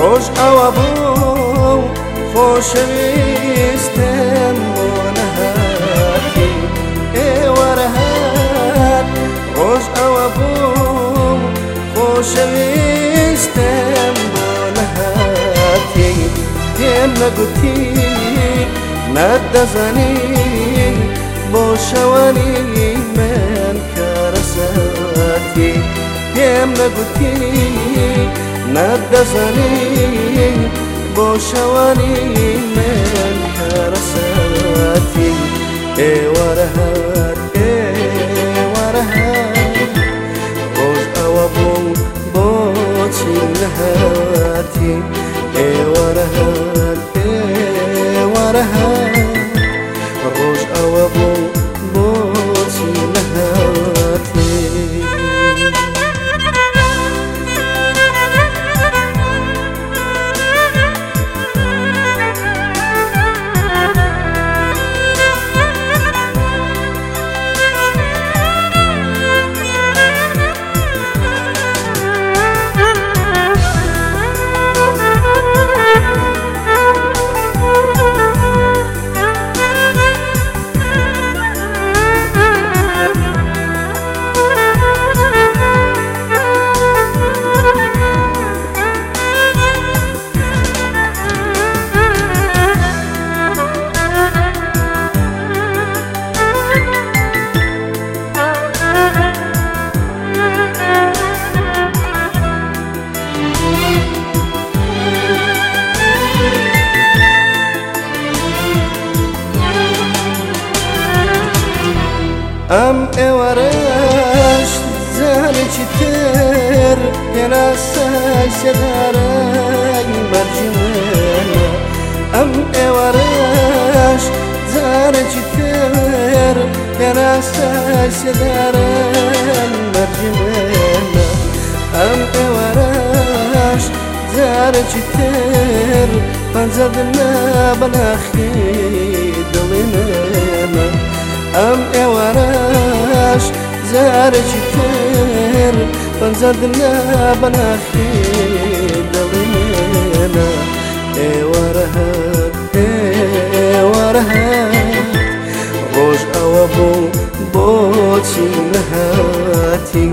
ڕۆژ ئەوە بوو خۆشەویستم بۆ نەهاتی ئێوەرەهات ڕۆژ ئەوە بوو خۆشەویستم بۆ نەهاتی پێم نەگوتی نەدەزانی بۆ شەوەنی من کارەسەتی نەگوتی نەدەزانی بۆ شەوانی من کارەسەتی ئێوەرەهات ئێوەرەهات ڕۆژ ئەوە بوو بۆچی نەهاتی ئێوەرەهات ئێوەرەهات ڕۆژ ئەم ئێوەرەش زانێکی تر پێنا سای سێدارای مەرجی منە ئەم ئێوەرەش زانێکی تر پێنا سای سێدارای مەرجی منە ئەم ئێوەرەش زارێکی تر دڵی زارێکی تر پەنجەدنە بەناخی دڵێنە ئێوەرەهات ئێوەرەهات ڕۆژ ئەوە بوو بۆچی نەهاتی